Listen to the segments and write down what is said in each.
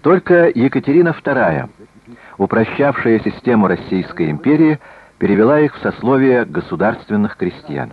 Только Екатерина II, упрощавшая систему Российской империи, перевела их в сословие государственных крестьян.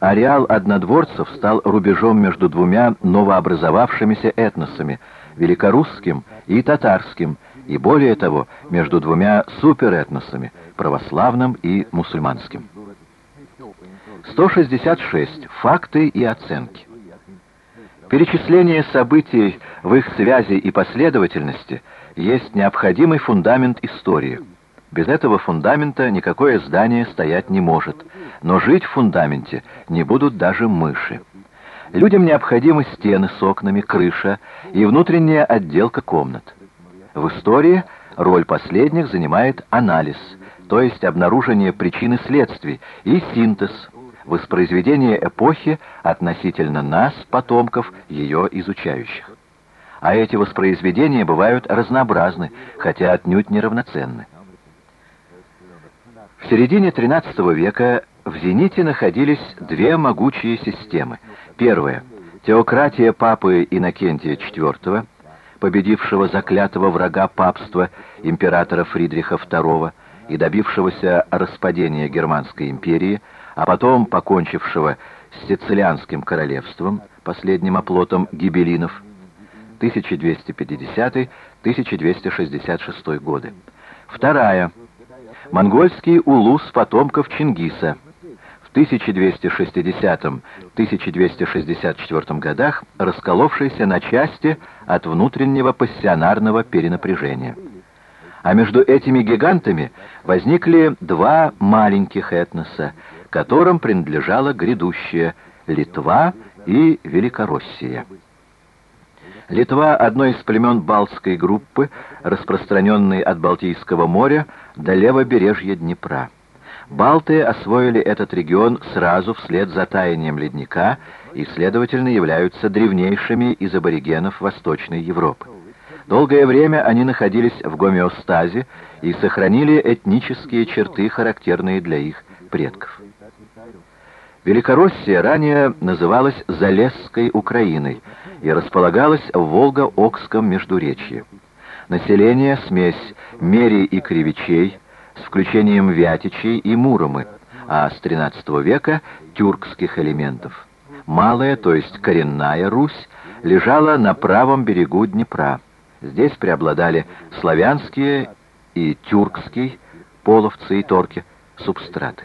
Ареал однодворцев стал рубежом между двумя новообразовавшимися этносами – великорусским и татарским, и более того, между двумя суперэтносами – православным и мусульманским. 166. Факты и оценки. Перечисление событий в их связи и последовательности есть необходимый фундамент истории. Без этого фундамента никакое здание стоять не может, но жить в фундаменте не будут даже мыши. Людям необходимы стены с окнами, крыша и внутренняя отделка комнат. В истории роль последних занимает анализ, то есть обнаружение причин и следствий, и синтез – воспроизведение эпохи относительно нас, потомков, ее изучающих. А эти воспроизведения бывают разнообразны, хотя отнюдь неравноценны. В середине XIII века в зените находились две могучие системы. Первая – теократия папы Иннокентия IV, победившего заклятого врага папства императора Фридриха II и добившегося распадения Германской империи – а потом покончившего с Сицилианским королевством, последним оплотом гибелинов, 1250-1266 годы. Вторая. Монгольский улус потомков Чингиса. В 1260-1264 годах расколовшийся на части от внутреннего пассионарного перенапряжения. А между этими гигантами возникли два маленьких этноса, которым принадлежала грядущая Литва и Великороссия. Литва – одно из племен Балтской группы, распространенной от Балтийского моря до левобережья Днепра. Балты освоили этот регион сразу вслед за таянием ледника и, следовательно, являются древнейшими из аборигенов Восточной Европы. Долгое время они находились в гомеостазе и сохранили этнические черты, характерные для их предков. Великороссия ранее называлась Залесской Украиной и располагалась в Волго-Окском междуречье. Население — смесь мерий и кривичей, с включением вятичей и муромы, а с XIII века — тюркских элементов. Малая, то есть коренная Русь, лежала на правом берегу Днепра. Здесь преобладали славянские и тюркский, половцы и торки, субстраты.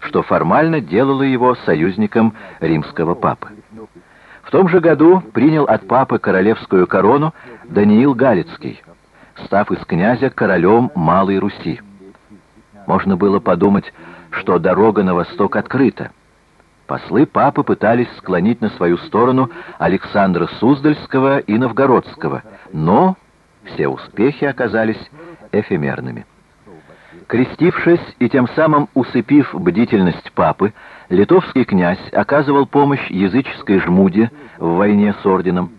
что формально делало его союзником римского папы. В том же году принял от папы королевскую корону Даниил Галицкий, став из князя королем Малой Руси. Можно было подумать, что дорога на восток открыта. Послы папы пытались склонить на свою сторону Александра Суздальского и Новгородского, но все успехи оказались эфемерными. Крестившись и тем самым усыпив бдительность папы, литовский князь оказывал помощь языческой жмуде в войне с орденом.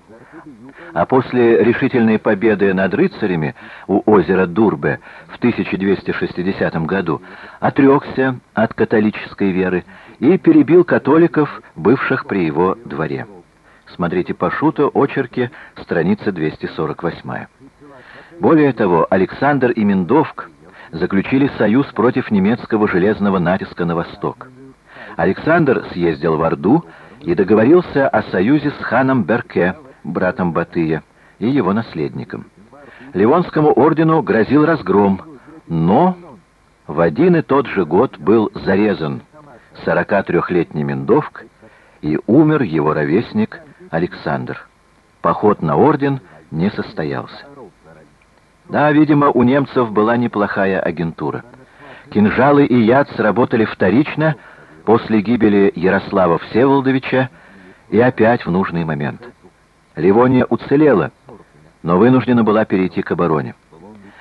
А после решительной победы над рыцарями у озера Дурбе в 1260 году отрекся от католической веры и перебил католиков, бывших при его дворе. Смотрите по очерки, страница 248. Более того, Александр и Миндовк заключили союз против немецкого железного натиска на восток. Александр съездил в Орду и договорился о союзе с ханом Берке, братом Батыя, и его наследником. Ливонскому ордену грозил разгром, но в один и тот же год был зарезан 43-летний Миндовк и умер его ровесник Александр. Поход на орден не состоялся. Да, видимо, у немцев была неплохая агентура. Кинжалы и яд сработали вторично после гибели Ярослава Всеволодовича и опять в нужный момент. Ливония уцелела, но вынуждена была перейти к обороне.